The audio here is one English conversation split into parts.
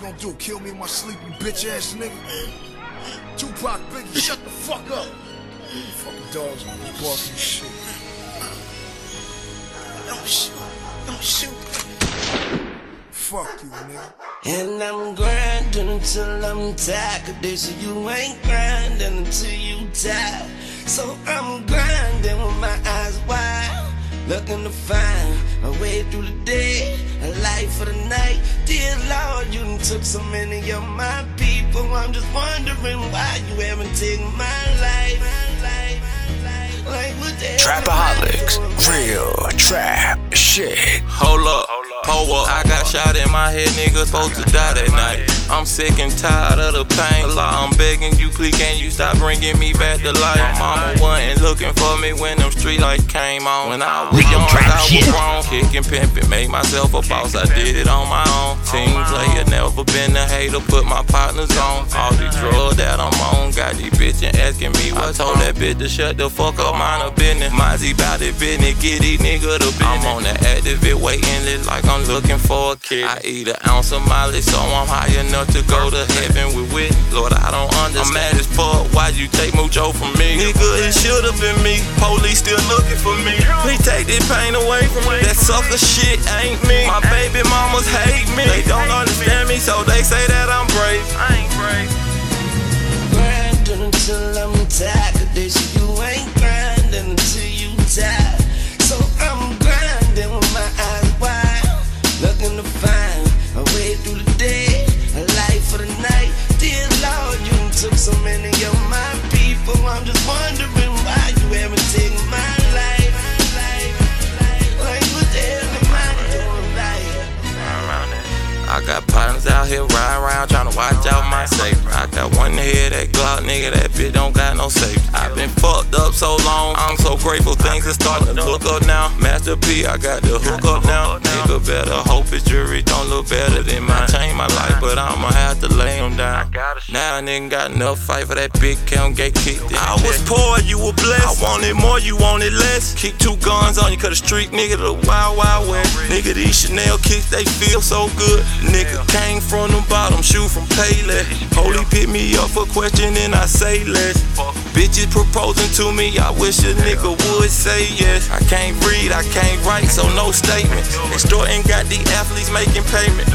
gonna do? Kill me in my sleep, you bitch ass nigga? Tupac, Biggie, shut the fuck up. You fucking dogs barking shit. Don't shoot. Don't shoot. Fuck you, nigga. And I'm grinding until I'm tired. Cause say you ain't grinding until you die. So I'm grinding with my eyes wide. Looking to find a way through the day, a life for the night. Dear Lord, you done took so many of my people. I'm just wondering why you haven't taken my life. Like what the hell am I Trapaholics, real trap shit. Hold up, hold up. Shot in my head, niggas supposed to die that night. I'm sick and tired of the pain. Allah, I'm begging you, please can you stop bringing me back to life? Mama wasn't looking for me when them street lights came on. When I was young, I was shit. wrong. Kicking, pimping, made myself a boss. I did it on my own. Team player, never been a hater. Put my partners on. All these drugs that I'm on, bitches asking me what. I told that bitch to shut the fuck up, mind her business. Mozzie bout it business, get these nigga the business. I'm on the active, it waiting list like I'm looking for a kid. I eat an ounce of Molly, so I'm high enough to go to heaven with wit. Lord, I don't understand. I'm mad as fuck. Why'd you take Mujo from me? Nigga, it should've been me. Police still looking for me. Please take this pain away from me. That sucker shit ain't me. My baby mamas hate me. They don't understand me, so they say that I'm brave. I ain't brave. Trying to watch out my safe. I got one head that Glock nigga, that bitch don't got no safety. i been fucked up so long, I'm so grateful things are starting to look up now. Master P, I got the hook up now. Nigga better hope his jury don't look better than mine. Change my life, but I'ma have to lay him down. Now a nigga got enough fight for that big count get kicked in. I was poor, you were blessed. I wanted more, you wanted less. Keep two guns on you, cause the street nigga the wild, wild west. Nigga, these Chanel kicks, they feel so good. Nigga came from the bottom, shoot from Payless. Holy pick me up for questioning, I say less. Bitches proposing to me, I wish a nigga would say yes. I can't read, I can't write, so no statements. Extorting got the athletes making payment.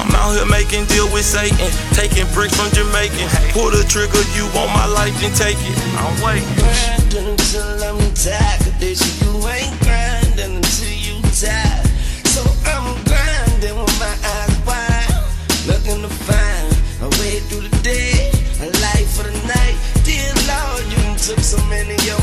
I'm out here making deal with Satan, taking bricks from Jamaicans. Pull the trigger, you want my life, then take it. I'm waiting. until I'm tired. Cause they say you ain't grinding so many of